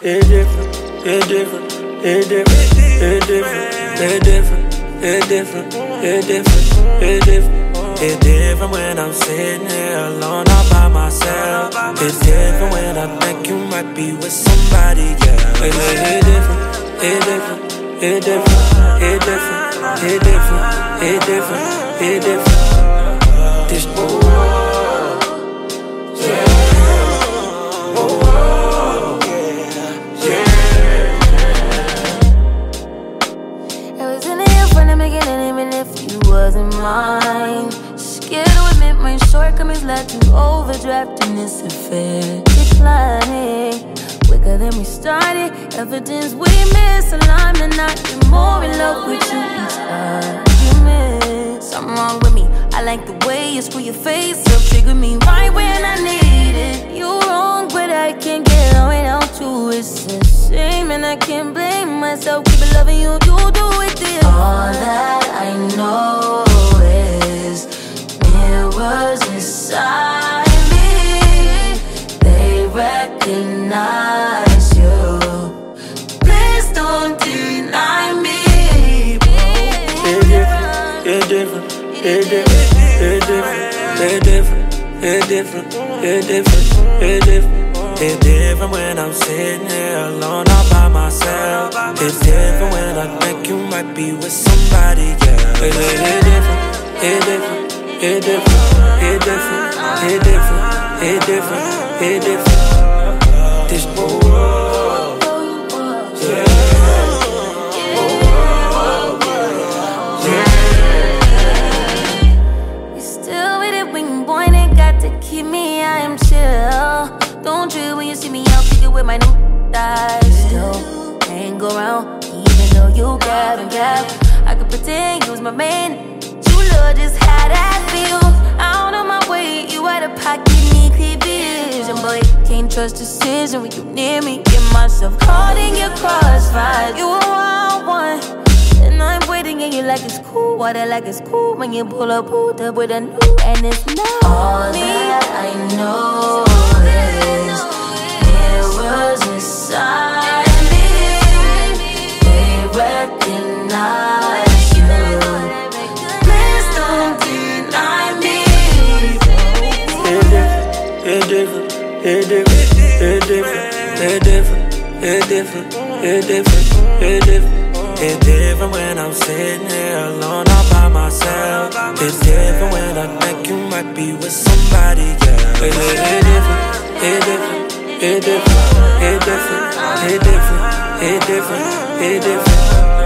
It different, it different, it different, it different, it different, it different, it different, it different. It's different when I'm sitting here alone all by myself. It's different when I think you might be with somebody, yeah. It, it different, it different, it different, it different, it different, it different, it different. This was in here from the beginning, even if you wasn't mine. Scared to admit my shortcomings led to overdraft in this affair. Declining quicker than we started. Evidence we misalignment, not get more in love with you each argument. Something wrong with me. I like the way you screw your face up, trigger me right when I need it. You wrong, but I can't get on without you. It's a shame, and I can't blame myself. Keep loving you, you do it. All that I know is mirrors inside me. They recognize you. Please don't deny me. It different, it different, it different, it different, it different, it different, it different. It's different when I'm sitting here alone all by myself. It's different I think you might be with somebody, yeah. It, it, it different, it different, it different, it different, it different, it different, it different. This world, to keep me, I am chill. Don't trip when you see me out kicking with my new thighs. Still hang around, you grab and grab. I could pretend you was my man. True love just how that feel. Out of my way, you out of pocket, need clear vision. Boy, can't trust decision when you near me. Get myself caught in your crossfire. You a wild one. And I'm waiting and you like it's cool. Water like it's cool when you pull up, pulled up with a new and it's not all that I know is it different, it different, it different, it different, it different, it different, it different. It's different when I'm sitting here alone all by myself. It's different when I think you might be with somebody, yeah. It, it, it different, it different, it different, it different, it different, it different, it different.